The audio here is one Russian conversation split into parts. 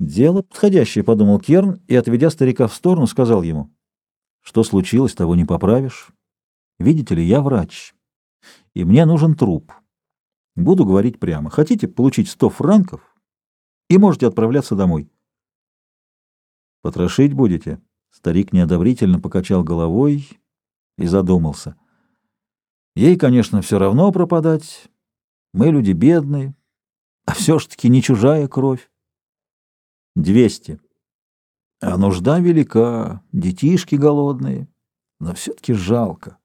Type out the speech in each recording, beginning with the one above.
«Дело подходящее», — подумал Керн, и, отведя старика в сторону, сказал ему. «Что случилось, того не поправишь. Видите ли, я врач, и мне нужен труп. Буду говорить прямо. Хотите получить сто франков, и можете отправляться домой». «Потрошить будете?» Старик неодобрительно покачал головой и задумался. «Ей, конечно, все равно пропадать. Мы люди бедные, а все ж таки не чужая кровь. Двести. А нужда велика, детишки голодные, но все-таки жалко.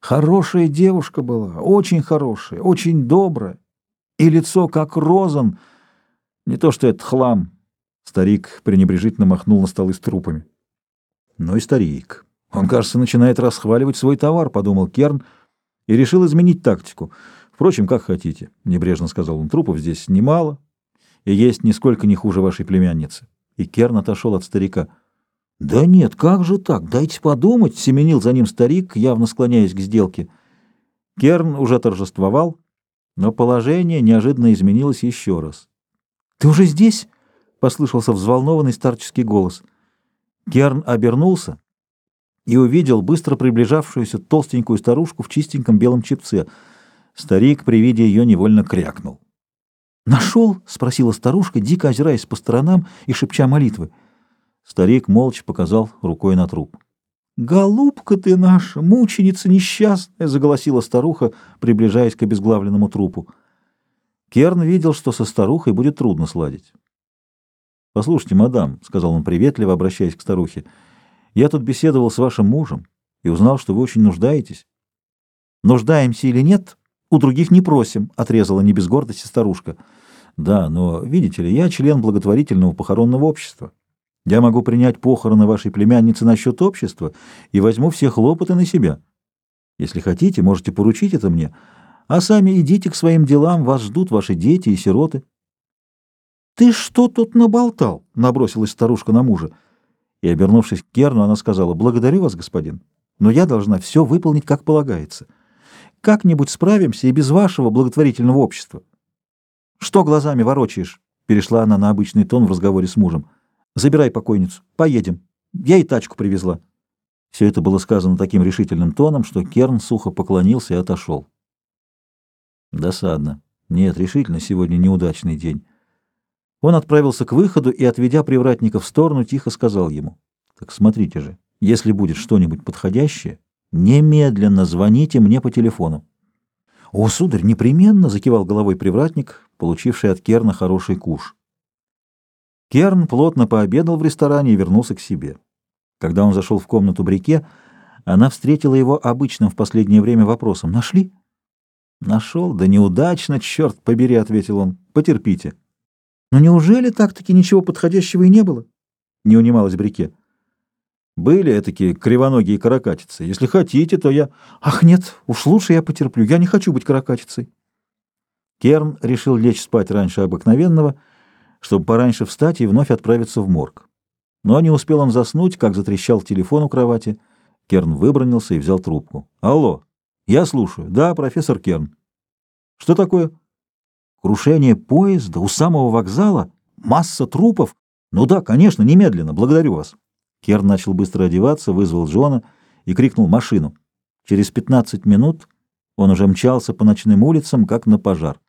Хорошая девушка была, очень хорошая, очень добрая, и лицо как розан, не то что этот хлам. Старик пренебрежительно махнул на столы с трупами. Ну и старик. Он, кажется, начинает расхваливать свой товар, подумал Керн, и решил изменить тактику. Впрочем, как хотите, небрежно сказал он, трупов здесь немало, и есть нисколько не хуже вашей племянницы. И Керн отошел от старика. «Да нет, как же так? Дайте подумать!» — семенил за ним старик, явно склоняясь к сделке. Керн уже торжествовал, но положение неожиданно изменилось еще раз. «Ты уже здесь?» — послышался взволнованный старческий голос. Керн обернулся и увидел быстро приближавшуюся толстенькую старушку в чистеньком белом чепце. Старик при виде ее невольно крякнул. «Нашел?» — спросила старушка, дико озираясь по сторонам и шепча молитвы. Старик молча показал рукой на труп. «Голубка ты наша, мученица несчастная!» — заголосила старуха, приближаясь к обезглавленному трупу. Керн видел, что со старухой будет трудно сладить. «Послушайте, мадам», — сказал он приветливо, обращаясь к старухе, — «я тут беседовал с вашим мужем и узнал, что вы очень нуждаетесь». «Нуждаемся или нет, у других не просим», — отрезала не без гордости старушка. Да, но, видите ли, я член благотворительного похоронного общества. Я могу принять похороны вашей племянницы на счет общества и возьму все хлопоты на себя. Если хотите, можете поручить это мне, а сами идите к своим делам, вас ждут ваши дети и сироты. — Ты что тут наболтал? — набросилась старушка на мужа. И, обернувшись к Керну, она сказала, — Благодарю вас, господин, но я должна все выполнить, как полагается. Как-нибудь справимся и без вашего благотворительного общества. «Что глазами ворочаешь?» — перешла она на обычный тон в разговоре с мужем. «Забирай покойницу. Поедем. Я и тачку привезла». Все это было сказано таким решительным тоном, что Керн сухо поклонился и отошел. Досадно. Нет, решительно, сегодня неудачный день. Он отправился к выходу и, отведя привратника в сторону, тихо сказал ему. «Так смотрите же, если будет что-нибудь подходящее, немедленно звоните мне по телефону». «О, сударь, непременно!» — закивал головой привратник, получивший от Керна хороший куш. Керн плотно пообедал в ресторане и вернулся к себе. Когда он зашел в комнату Брике, она встретила его обычным в последнее время вопросом «Нашли?» «Нашел? Да неудачно, черт побери!» — ответил он. «Потерпите». «Но неужели так-таки ничего подходящего и не было?» — не унималась Брике. «Были такие кривоногие каракатицы. Если хотите, то я...» «Ах, нет, уж лучше я потерплю. Я не хочу быть каракатицей». Керн решил лечь спать раньше обыкновенного, чтобы пораньше встать и вновь отправиться в морг. Но не успел он заснуть, как затрещал телефон у кровати. Керн выбронился и взял трубку. «Алло, я слушаю. Да, профессор Керн. Что такое?» «Крушение поезда у самого вокзала? Масса трупов? Ну да, конечно, немедленно. Благодарю вас». Керн начал быстро одеваться, вызвал Джона и крикнул «Машину!». Через пятнадцать минут он уже мчался по ночным улицам, как на пожар.